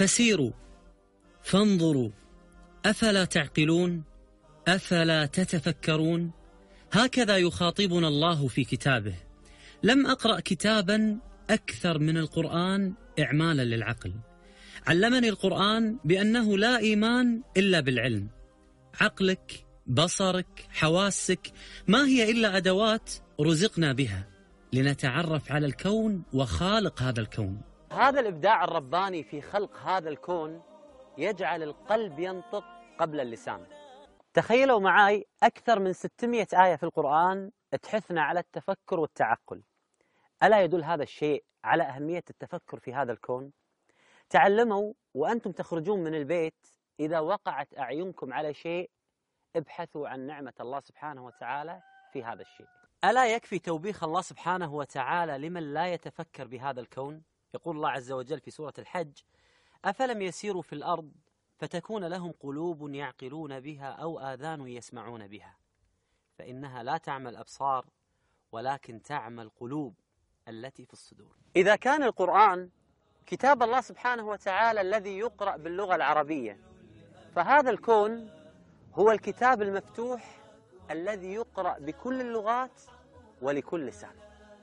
فسيروا فانظروا أفلا تعقلون؟ أفلا تتفكرون؟ هكذا يخاطبنا الله في كتابه. لم أقرأ كتابا أكثر من القرآن اعمالا للعقل. علمني القرآن بأنه لا إيمان إلا بالعلم. عقلك بصرك حواسك ما هي إلا أدوات رزقنا بها لنتعرف على الكون وخالق هذا الكون. هذا الإبداع الرباني في خلق هذا الكون يجعل القلب ينطق قبل اللسان تخيلوا معي أكثر من 600 آية في القرآن تحثنا على التفكر والتعقل ألا يدل هذا الشيء على أهمية التفكر في هذا الكون؟ تعلموا وأنتم تخرجون من البيت إذا وقعت أعينكم على شيء ابحثوا عن نعمة الله سبحانه وتعالى في هذا الشيء ألا يكفي توبيخ الله سبحانه وتعالى لمن لا يتفكر بهذا الكون؟ يقول الله عز وجل في سورة الحج أفلم يسيروا في الأرض فتكون لهم قلوب يعقلون بها أو آذان يسمعون بها؟ فإنها لا تعمى الأبصار ولكن تعمى القلوب التي في الصدور. إذا كان القرآن كتاب الله سبحانه وتعالى الذي يقرأ باللغة العربية فهذا الكون هو الكتاب المفتوح الذي يقرأ بكل اللغات ولكل لسان.